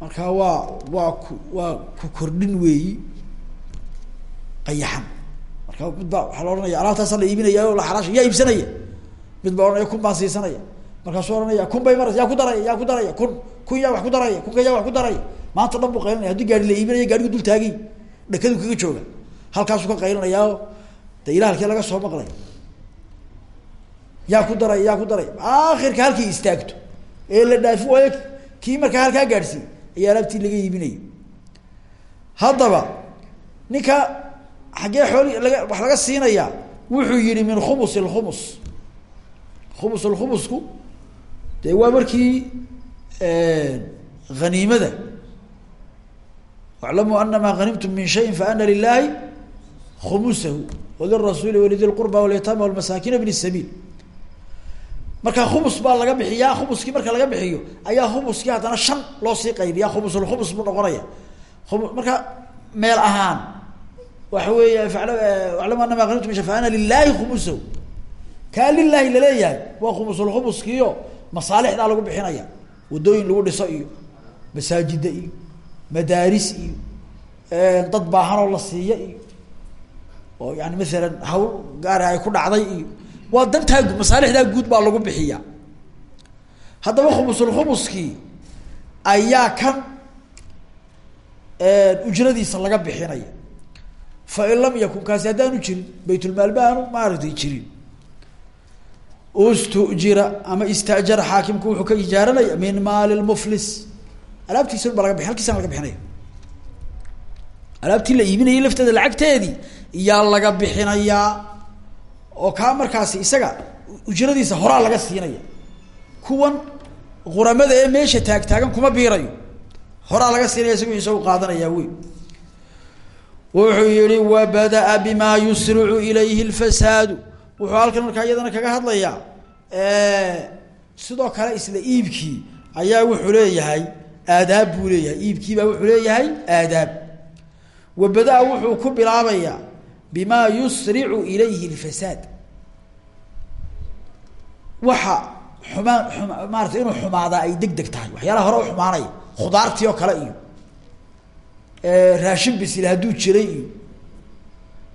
marka waa waa ku waa ku kordhin weeyi qayaxan marka mid baa waxaa la ohanaya alaabtaasa la iibinaya la xaraasha yaa iibsanaya. Mid baa ohanaya kun baan siisanaya markaasuu ohanaya kun bay maraysa yaa ku daraya yaa ku daraya kun kun yaa wax ku daraya kunka yaa wax ku daraya. Maanta dhan qaylinaya haddii gaari la iibinaya gaarigu dul taagay dhakadu kaga jooga. Halkaasuu ka qaylinayaa de ila halkii laga soo maqlay. Yaa ku daraya yaa ku daraya akhirka halkii istaagto ee la dhaafi waayo kii markaa halkaa gaadhsiiy ayaa alaabtii laga iibinaya haddaba ninka xaggee xooli laga wax laga siinayaa wuxuu yihi min khumus lkhumus khumus lkhumusku dee waa markii haniimada waclamuu anama hanimtum min shayin faana lilahi khumusahu walirasuuli walidi lqurba walyataama walmasaakin bn sabiil. Marka khumus baa laga bixiyaa khumuskii marka laga bixiyo ayaa khumuskii haddana shan loo sii qaybiya khumusulkhumus buu noqonaya marka meel ahaan waxa weeya aclamu anama hanimtum min shay faana lilahi khumusahu kaa lilahi la leeyahay waa khumusulkhumuskiio masaalixdaa lagu bixinaya. Wadooyin lagu dhiso iyo masaajida iyo madaaris iyo dad baahanoo la siiya iyo oo yani maalan hawl gaari ay ku dhacday iyo waa dantaa masaalixdaa guud baa lagu bixiya. Haddaba khumusulkhumuskii ayaa kan ujradiisa laga bixinaya fain lam yakun kaasi haddaanu jirin baytulmaal ba aanu maaragtay jirin. Stujira ama istajara xaakimku wuxuu ka ijaaranaya min maali lmuflis alaabtiisa ba laga bi halkiisana laga bixinaya. Alaabtii la iibinayay lafteeda lacagteedii iyaa laga bixinayaa oo kaa markaasi isaga ujradiisa horaa laga siinaya. Kuwan quramada ee meesha taagtaagan kuma biirayo. Horaa laga siinaya isagu isagu qaadanayaa wey wuxuu yihi wabada-a bima yusricu ilayhi lfasaadu wuxuu halkan markaa iyadana kaga hadlayaa sidoo kale isla iibkii ayaa wuxuu leeyahay aadaab buu leeyahay. Iibkiibaa wuxuu leeyahay aadaab. Wabada-a wuxuu ku bilaabayaa bimaa yusricu ilayhi lfasaad waxa xumaan maarata inuu xumaadaa ay deg deg tahay waxyaalaha hore u xumaanaya khudaartii oo kale iyo raashin bisil hadduu jiray. Iyo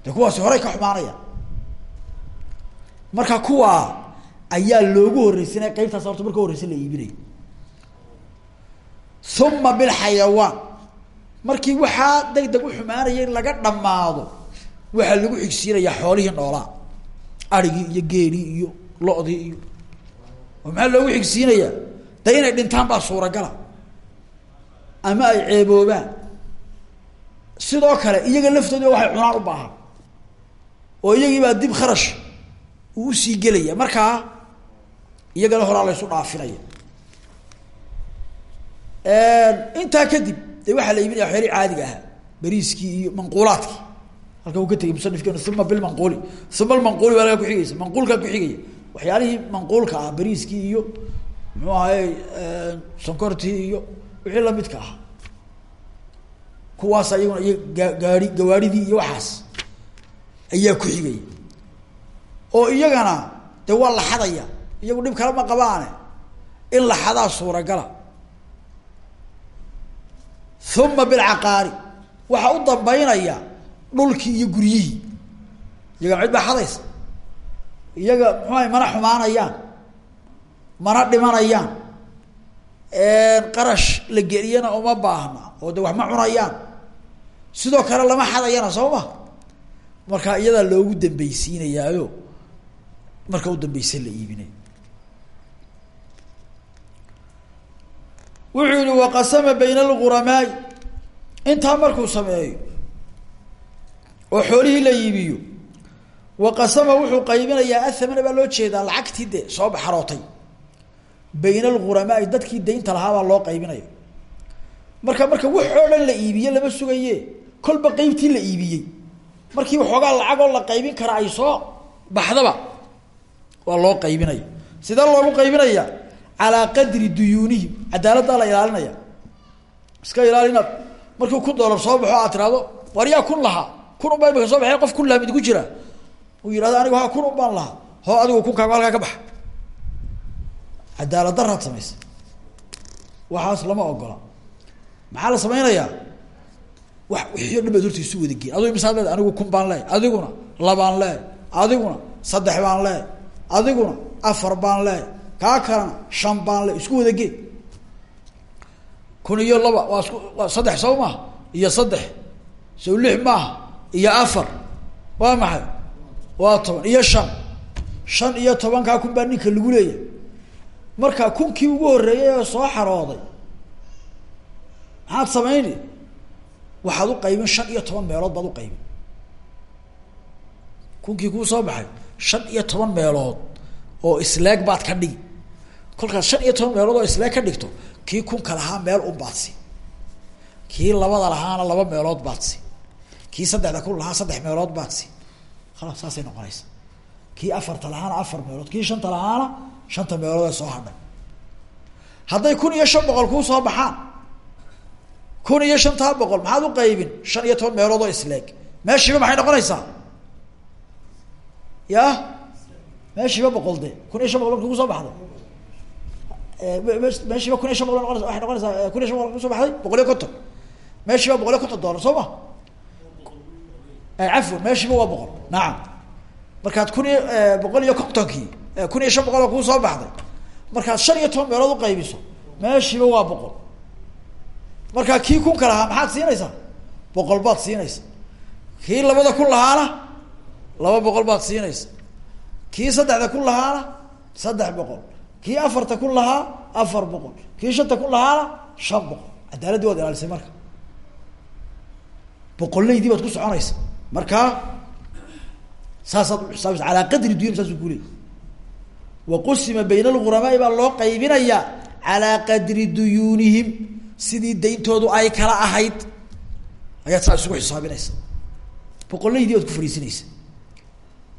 de kuwaasi horey ka xumaanaya. Marka kuwaa ayaa loogu horreysanaya qeybtaas horta marka horreysa la iibinaya uma bilxayawaan markii waxaa deg deg u xumaanayay laga dhamaado waxaa lagu xigsiinayaa xoolihii noolaa. Arigii iyo geelii iyo lo-dii iyo oo maxaa loogu xigsiinayaa de inay dhintaan baa suuragala. Ama ay ceeboobaan sidoo kale iyaga laftooda waxay cunaan u baahan. oo iyagiibaa dib kharash uu u sii gelaya. Markaa iyagana horaa laysu dhaafinaya intaa kadib de waxaa la iibinaya waxyaalii caadiga ahaa. Bariiskii iyo manquulaadkii. Halka uu ka tegay musanifkeenu uma bilmanquuli uma almanquuli baa laga kuxigaysa manquulkaa kuxigaya waxyaalihii manquulka ah bariiskii iyo muxuu ahay sonkortii iyo wixii lamidka ah kuwaas iyaguna iyo gaa gaari gawaaridii iyo waxaas ayaa ku xigaya oo iyagana de waa la xadaya. iyagu dhib kale ma qabaane. in la xadaa suuragala. uma bilcaqaari. waxaa u dambeynaya dhulkii iyo guryihii iyaga cid baa xadaysa. iyaga muxuaha mana xumaanayaan. mana dhimanayaan. Qarash la geliyana uma baahna. oo de wax ma cunayaan sidoo kale lama xadayana soo ma? Markaa iyadaa loogu dambeysiinayaayo marka u dambeysa la iibinayo wuxuu yihi waqasama bayna alguramaai intaa markuu sameeyo oo xoolihii la iibiyo waqasama wuxuu qaybinayaa athamana baa loo jeedaa lacagtii de soo baxarootay bayna alguramaai dadkii daynta lahaabaa loo qaybinaya marka marka waxoo dhan la iibiye lama sugaye kolba qeybtii la iibiyey. Markii waxoogaa lacagoo la qaybin kara ay soo baxdaba waa loo qaybinaya. Sidee loogu qaybinaya calaa qadri duyuunihim cadaaladdaa la ilaalinaya. Iska ilaalina markii kun doolar soo baxo aad yaa kun lahaa? Kun unbaa imika soo baxay qof kun lahaa mid ku jira. Uu yihahdo anigu ha kun un baan lahaa. Hoo adigu kunkaagu halkaa ka baxa. Cadaalad daraad samaysa. Waxaas lama ogola maxaa la samaynayaa wa wixii o dhan baad horta isu wadageen adigu misaad leed anigu kun baan leehay adiguna labaan leehay adiguna saddex baan leehay adiguna afar baan leehay kaa kalena shan baan le isku wadageen kun iyo laba waa isku waa saddex soo maha iyo saddex sow lix maaha iyo afar waa maxay? Waa toban iyo shan. Shan iyo tobankaa kun baa ninka lagu leeyahay. Marka kunkii ugu horreeyay oo soo xarooday maxaad samayni waxaad u qaybin shan iyo toban meelood baad u qaybin. Kunkii kuu soo baxay shan iyo toban meelood oo isleeg baad ka dhigi. Kolkaad shan iyo toban meelood oo isleeg ka dhigto kii kunka lahaa meel un baad si kii labada lahaana laba meelood baad si kii saddexda kun lahaa saddex meelood baad si khalaas saasay noqonaysa kii afarta lahaana afar meelood kii shanta lahaana shanta meelood ee soo hadhay. Hadday kun iyo shan boqol kuu soo baxaan kun iyo shantaa boqol maxaad u shan iyo toban meelood oo isleeg. Meeshiiba maxay noqonaysaa? Ya? Meeshiiba boqol de kun iyo shan boqol marki baxday? Meeshiiba kun iyo shan boqol noqonaysa waxay noqonaysaa kun iyo shan boqol baxday? Boqol iyo konton. Meeshiiba boqol iyo konton dollar soo ma? Cafwan meeshiiba waa boqol. Nacam markaad kun iyo boqol iyo kontonkii kun iyo shan boqol oo kuu soo baxday markaad shan iyo toban meelood uqaybiso meeshiiba waa boqol markaa kii kunka lahaa maxaad siinaysaa? Boqol baad siinaysa kii labada kun lahaana laba boqol baad siinaysa kii saddexda kun lahaana saddex boqol. Kii afarta kun lahaa afar boqol. Kii shanta kun lahaana shan boqol. Cadaaladii waad ilaalisay marka. Boqollaydii baad ku soconaysa markaa saasaad uxisaabisa alaa qadri duyun saasuu ku leey wa qusima bayna alghuramaai baa loo qaybinayaa calaa qadri duyuunihim sidii dayntoodu ay kala ahayd ayaad saa isugu xisaabinaysa boqollaydii baad ku fariisinaysa.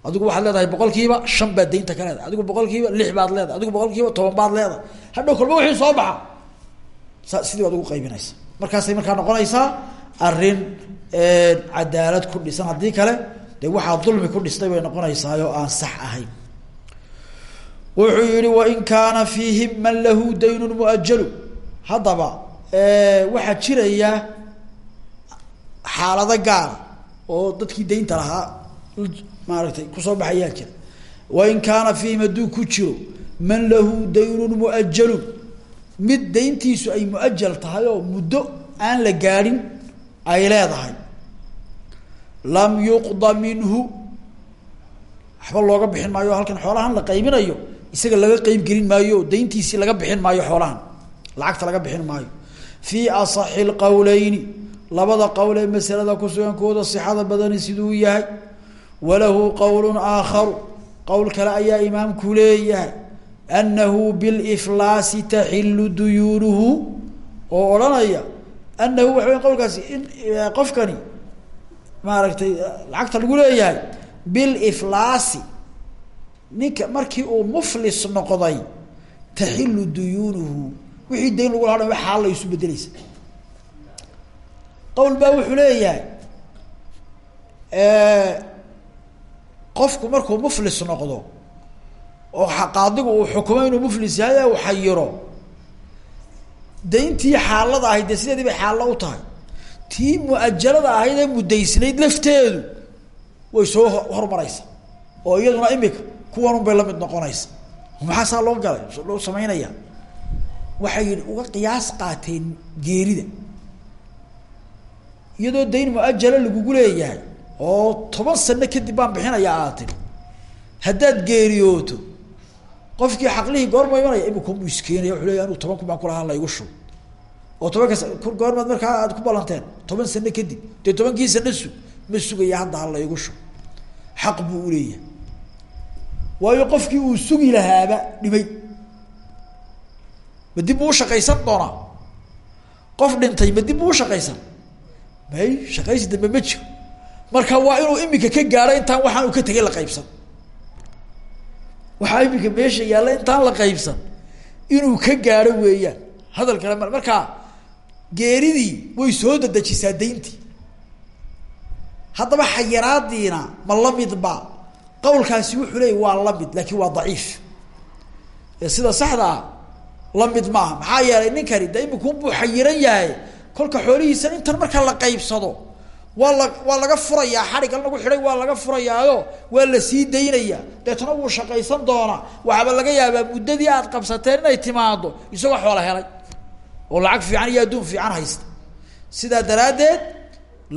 Adigu waxaad leedahay boqol kiiba shan baad daynta ka leedahay. Adigu boqol kiiba lix baad leedahay. Adigu boqol kiiba toban baad leedahay. Hadhow kolba wixii soo baxa sa sidii baad ugu qaybinaysa. Markaasay markaa noqonaysaa arrin cadaalad ku dhisan. Haddii kale de waxaa dulmi ku dhistay bay noqonaysaayoo aan sax ahayn. Wuxuu yihi wain kaana fiihim man lahu daynun muajalu. Haddaba waxaa jiraya xaalado gaara oo dadkii daynta lahaa maaragtay ku soo baxayaa jira. Wain kaana fiihim hadduu ku jiro man lahu daynun muajalun. Mid dayntiisu ay muajal tahay oo muddo aan la gaadhin ay leedahay. Lam yuqda minhu. Waxba looga bixin maayo halkan xoolahan la qaybinayo isaga laga qeyb gelin maayo dayntiisii laga bixin maayo xoolahan. Lacagta laga bixin maayo fii asaxi lqowleyni labada qowl ee masalada kusugankooda sixada badani siduu yahay. Walahu qowlun aakharu qowl kale ayaa imaamku leeyahay annahu biliflaasi taxilu duyuunuhu oo odhanaya annahu waxa weya qowlkaasi in qofkani maaragtay lacagta lagu leeyahay biliflaasi ninka markii uu muflis noqday taxilu duyuunuhu wixii dayn lagu laha dhan xaal la isu bedeleysa qowl baa wuxuu leeyahay qofku markuu muflis noqdo oo qaadigu uu xukumo inuu muflis yahay ee uu xayiro dayntii xaalada ahayd dee sideedii bay xaallo u tahay tii muajalada ahayd ee muddaysnayd lafteedu way soo hormaraysa oo iyaduna imika kuwanun bay la mid noqonaysa. Maxaa saa loo galay? Loo samaynaya waxay uga qiyaas qaateen geerida. Iyadoo dayn muajala lagugu leeyahay oo toban sano kadib baan bixinaya aatin. Haddaad geeriyooto qofkii xaqlihii goorma imanaya imikabuu iskeenaya wuxuu leya anigu toban kun baan kulahaa laygu shub oo tobanka goormaad markaa aad ku ballanteen toban sano kadib dee tobankii sano sug ma sugaya hadda ha laygu shub xaq buu uleeyahay waayo qofkii uu sugi lahaaba dhimay ma dib buu ushaqaysan doonaa? Qof dhintay ma dib buu ushaqaysan may shaqaysi dambe ma jiro. Marka waa inuu imika ka gaadho intaan waxaan uu ka tegay la qaybsan. Waxaa imika meesha yaalla intaan la qaybsan. Inuu ka gaadho weeyaan. Hadal kale ma markaa geeridii way soo dedejisaa dayntii. Haddaba xayiraadiina ma lamidba qawlkaasi wuxuu leeyay waa la mid laakiin waa daciif. Ee sida saxda ah la mid maaha. Maxaa yeelay ninkani de imikuunbuu xayiran yahay. Kolka xoolihiisa intan marka la qaybsado waa la waa laga furayaa xadhiggan lagu xidhay waa laga furayaayo waa la sii daynayaa deetna wuu shaqaysan doonaa. Waxaaba laga yaabaa muddadii aad qabsateen inay timaado isagoo xoola helay. Oo lacag fiican iyo adduun fiican haysta. Sidaa daraaddeed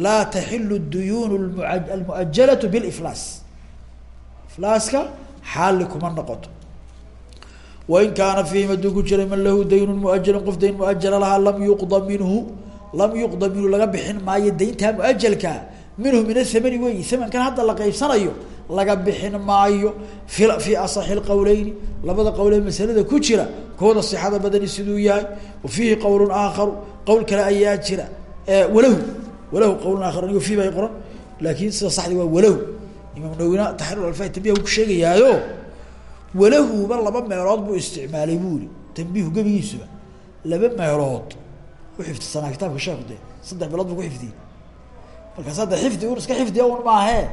laa taxilu duyuun almuajalatu biliflaas iflaaska xaalli kuma noqoto wain kaana fiihim hadduu ku jiray man lahu daynun muajalun qof dayn muajala lahaa lam yuqda minhu lam yuqda minhu laga bixin maayo dayntaa muajalkaa minhu min athamani weyi hamankan hadda la qaybsanayo laga bixin maayo fi fii asaxi lqowleyni labada qowlee masalada ku jira kooda sixada badani siduu yahay wa fiihi qowlun aakharu qowl kale ayaa jira walahu walahu qowlun aakharu anigo fii bay qoran laakiin sida saxdi waa walahu imaam nawina taxriir alfaa tambiha ku sheegayaayo walahuba laba meelood buu isticmaalay buuri. Tambiihu gebigiisuba laba meelood u xifdisanaa kitaabka sheekhu de saddex meelood buu ku xifdiyey markaas hadda xifdi un iska xifdiya un maahee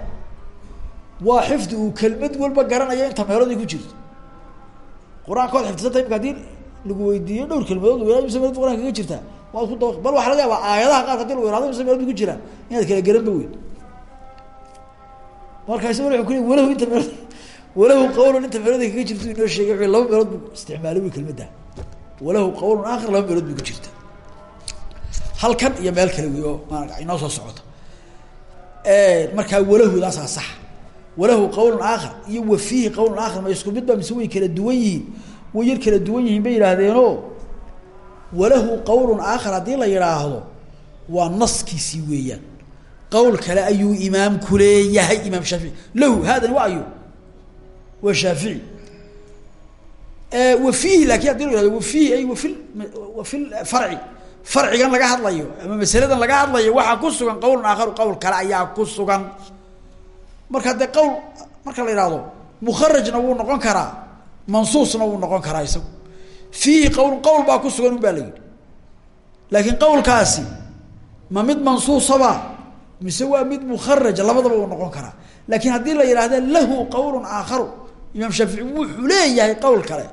waa xifdi uu kelmad walba garanayo inta meelood ay ku jirto. Qur'aanka waad xifdisanta imika haddii lagu weydiiyo dhowr kelmadood w mise meelod quraan kaga jirtaa waad ku daba bal waxa laga yaabaa aayadaha qaarka haddii lagu ihahdo mise meelod ba ku jiraan inaad kala garanba weyd marka isaga wuxuu ku leey walahu inta meelood walahu qawlun inta meelooda kaga jirta inoo sheegay laba meelood bu isticmaalay wi kelmadda walahu qawlun aakhar laba meelood bay ku jirta halkan iyo meel kale wey oo inoo soo socota markaa walahudaasaa sax walahu qawlun aakhar iyo wa fiihi qawlun aakhar ma isku mid ba mise way kala duwan yihiin way yar kala duwan yihiin bay yidhaahdeenoo walahu qawlun aakhar haddii la yidhaahdo waa naskiisii weeyaan qawl kale ayuu imaamku leeyahay imaam waa shaafici wa fiihi laakiin haddii la yihahdo wa fiihi ay wafi wa fi farci. Farcigan laga hadlayo ama masaladan laga hadlayo waxaa ku sugan qawlun aakharu qawl kale ayaa ku sugan. Marka dee qawl marka la yihahdo mukharajna wuu noqon karaa mansuusna wuu noqon karaa isagu. Fiihi qawl qawl baa ku sugan un baa la yidhi. Laakiin qawlkaasi ma mid mansuusaba mise waa mid mukharaja labadaba uu noqon karaa. Laakiin haddii la yidhaahda lahu qawlun imaam shaafici wuxuu leeyahay qawl kale.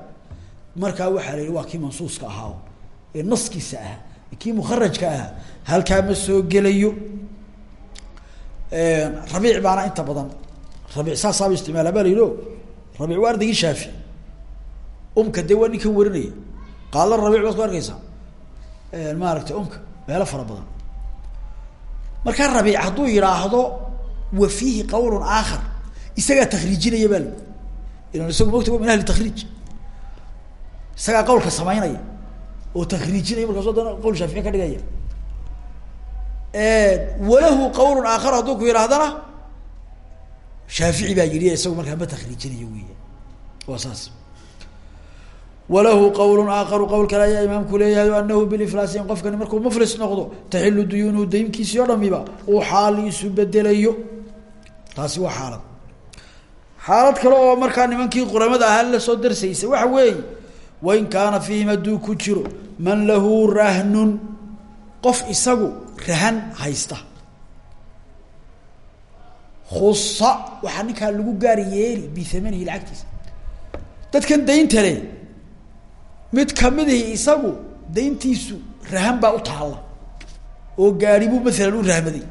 Markaa waxaa la yihi waa kii mansuuska ahaa ee naskiisa ahaa kii mukharajka ahaa halkaa ma soo gelayo. Rabiic baana inta badan rabiic saasaaba isticmaala baa la yidhi o rabiic waa ardaygii shaafici umka dee waa ninkan warinaya. Qaala rabiic baad ku arkeysaa maaragtay umka meelo fara badan. Markaa rabiic hadduu yidhaahdo wa fiihi qawlun aakhar isagaa takriijinaya baa ilan isagu mogta wa min ahli takriij isagaa qawlka samaynaya oo takriijinaya markaasu haddana qawl shaafici ka dhigaya. Walahu qawlun aakhar hadduu ku yidhahdana shaafici baa yidhi isagu markaa ma takriijinayo weya waa saas. Walahu qawlun aakaru qawl kale ayaa imaamku leeyahay anahu biliflaasi in qofkani markuu muflis noqdo taxilu duyuunuhu daymkiisii o dhamiba uu xaal isu bedelayo. Taasi xaalad kale oo markaa nimankii quramada ahaa la soo darsaysa waxa weeye wain kaana fiihim hadduu ku jiro man lahu rahnun qof isagu rahan haysta. Khusa waxaa ninkaa lagu gaar yeeli bihamanihi lacagtiisa. Dadkan daynta le mid kamidihii isagu dayntiisu rahan baa u taalla oo gaari buu u rahmaday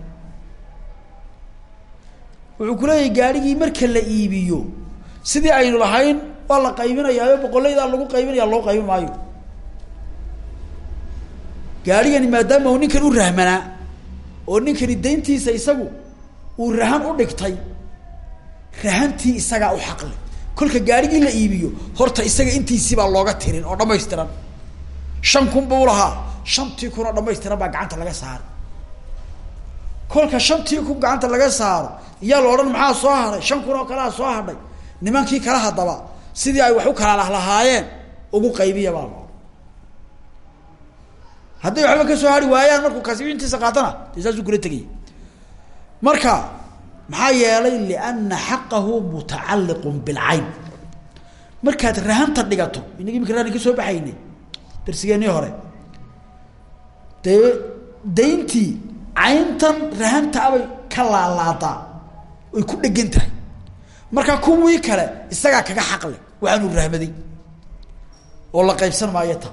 wuxuu ku leeyahay gaarigii marka la iibiyo sidii aynu lahayn waa la qaybinayaayo boqolaydaa lagu qaybinaya loo qaybin maayo. Gaarigani maadaama uu ninkan u rahmanaa oo ninkani dayntiisa isagu uu rahan u dhigtay rahantii isagaa u xaqle kolka gaarigii la iibiyo horta isaga intiisii baa looga tirin oo dhamaystiran shan kun buu lahaa shantii kun oo dhamaystiran baa gacanta laga saara kolka shantii kun gacanta laga saaro iyaa la odhan maxaa soo hadhay shan kun oo kalea soo hadhay. Nimankii kala hadaba sidii ay wax u kala lahlahaayeen ugu qaybiya baa la odhan. Hadday waxba ka soo hari waayaan markuu kaasi intiisa qaatana saasuu kula tegaya marka maxaa yeelay liana xaqahu mutacalliqun bilcayn markaad rahanta dhigato inagii imika rahan ka soo baxaynay darsigeenii hore dee dayntii cayntan rahanta abay ka laalaadaa oy ku dhegan tahay. Marka kuwii kale isagaa kaga xaqle waxaanu rahmaday oo la qaybsan maayo ta.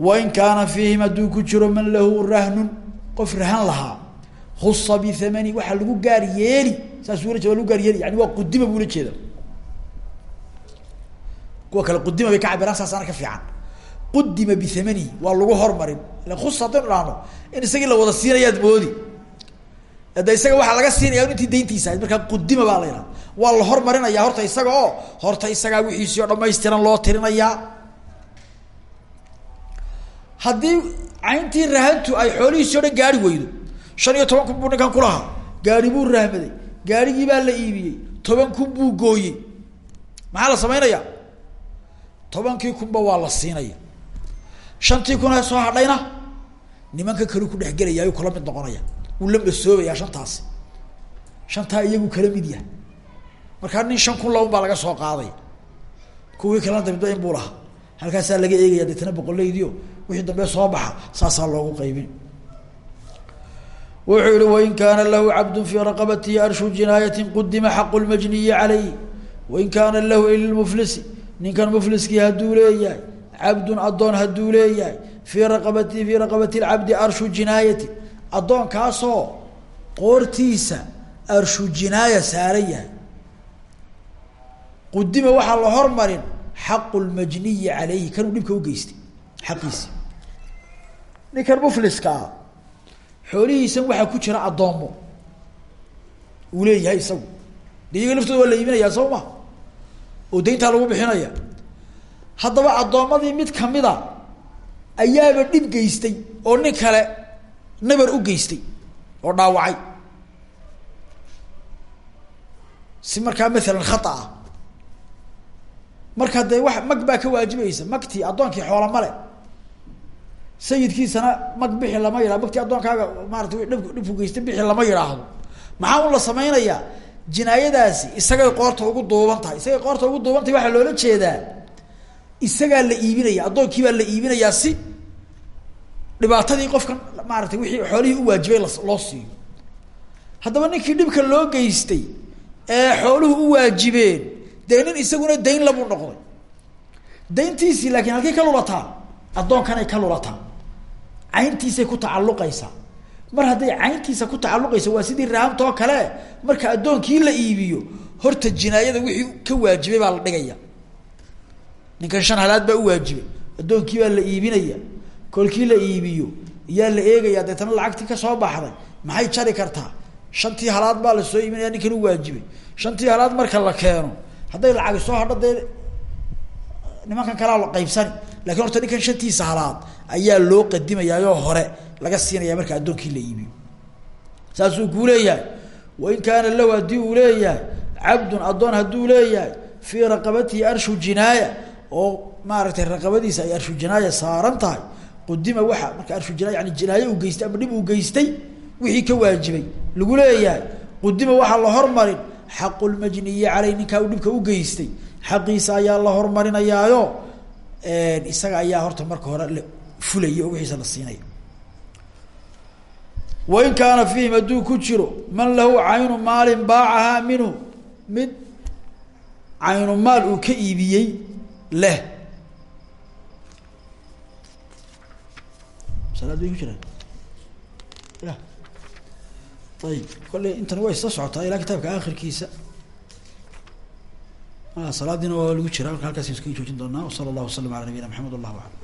Wain kaana fiihim hadduu ku jiro man lahu rahnun qof rahan lahaa husa bihamani waxaa lagu gaar yeeli. Saas ula jeeda wa lagu gaar yeeli. Yani waa qudima bu ula jeeda kuwa kale qudima bay ka cabiraan saasaana ka fiican qudima bihamanihi waa lagu hormarin ila khus haddaynu dhahno in isagii la wada siinayaad moodi de isaga waxaa laga siinaya intii dayntiisa ahayd qudima baa la yidhaha waa la hormarinaya horta isaga oo horta isagaa wixiisii oo dhamaystiran loo tirinayaa haddii cayntii rahantu ay xoolihiisii o dhan gaari weydo shan iyo toban kun buu ninkan kulahaa gaari buu rahmaday gaarigii baa la iibiyey toban kun buu gooyey maxaa la sameynaya tobankii kunba waa la siinaya shantii kun ee soo hadhayna nimanka kalu ku dhexgelaya ayuu kala mid noqonaya. Wuu la masoobayaa shantaasi shantaa iyagu kala mid yahay. Markaa nin shan kun laban baa laga soo qaaday. Kuwii kalena dambe in buu lahaa. Halkaasaa laga eegaya deetana boqolaydiio wixii dambe soo baxa saasaa loogu qaybin. Wuxuu yihi wain kaana lahu cabdu fii raqabatihi arshu jinaayatin qudima xaqu lmajniyi calayh wain kaana lahu ililmuflisi ninkan mufliskii hadduu leeyahay cabdun addoon hadduu leeyahay fii raqabatihi fii raqabati lcabdi arshu jinaayati. Addoonkaasoo qoortiisa arshu jinaaya saaran yahay. Qudima waxaa la hormarin xaqu lmajniyi caleyhi kanuu dhibka ugeystay xaqiisi ninkan mufliska ah xoolihiisan waxaa ku jira addoomo. Uu leeyahay isagu. De iyaga laftooda waa la iibinayaa soo ma? Oo dayntaa lagu bixinaya haddaba addoommadii mid kamida ayaaba dhib geystay oo nin kale nabar u geystay oo dhaawacay. Si markaa maalan khata ah. Marka dee wax mag baa ka waajibaysa. Magtii addoonkii xoola male sayidkiisana mag bixi lama yidhahdo magtii addoonkaaga maarata dhib dhibku geystay bixi lama yidhaahdo maxaa un la samaynayaa? Jinaayadaasi isagay qoorta ugu duuban tahay isagay qoorta ugu duuban tahay waxaa loola jeedaa isagaa la iibinaya addoonkii baa la iibinayaa si dhibaatadii qofkan maaratay wixii xoolihii u waajibay loo siiyo. Haddaba ninkii dhibka loo geystay ee xooluhu u waajibeen dee nin isaguna dayn labuu noqday. Dayntiisii laakiin halkay ka lulataa addoonkanay ka lulataa cayntiisay ku tacalluqaysaa. Mar hadday cayntiisa ku tacalluqaysa waa sidii rahamtoo kale marka addoonkii la iibiyo horta jinaayada wixii ka waajibay baa la dhigaya ninkan shan halaad baa u waajibay. Addoonkii baa la iibinaya kolkii la iibiyo iyaa la eegaya deetana lacagtii ka soo baxday maxay jari kartaa? Shantii halaad baa la soo iibinaya ninkan u waajibay. Shantii halaad marka la keeno hadday lacagi soo hadho dee nimankan la qaybsani. Lakin horta ninkan shantiisa halaad ayaa loo qadimayaayoo hore laga siinaya marka addoonkii la iibiyo. Saasuu kuu leeyahay wain kaana lahu haddii uu leeyahay cabdun addoon hadduu leeyahay fii raqabatihi arshu jinaaya oo maaragtay raqabadiisa ay arshu jinaaya saaran tahay qudima waxa marka arshu jinaaya yani jinaaye uu geystay ama dhib uu geystay wixii ka waajibay lagu leeyahay qudima waxaa la hormarin xaqu lmajniyi caleyh ninkaa uu dhibka u geystay xaqiisa ayaa la hormarinayaayo isaga ayaa horta marka hore la fulaya oo wixiisa la siinaya. Wain kaana fiihim ku jiro man lahu caynu maalin baacahaa minhu mid caynu maal uu ka iibiyey leh. Salaad bay ku jiraan? Ya ayib kolley intan way isla socotaa ilaa kitaabka akhirkiisa salaadiina waa lagu jira halka halkaas iskaga joojin doonaa. Wasala allahu wasalam ala nabiyina maxamed wallahu aclam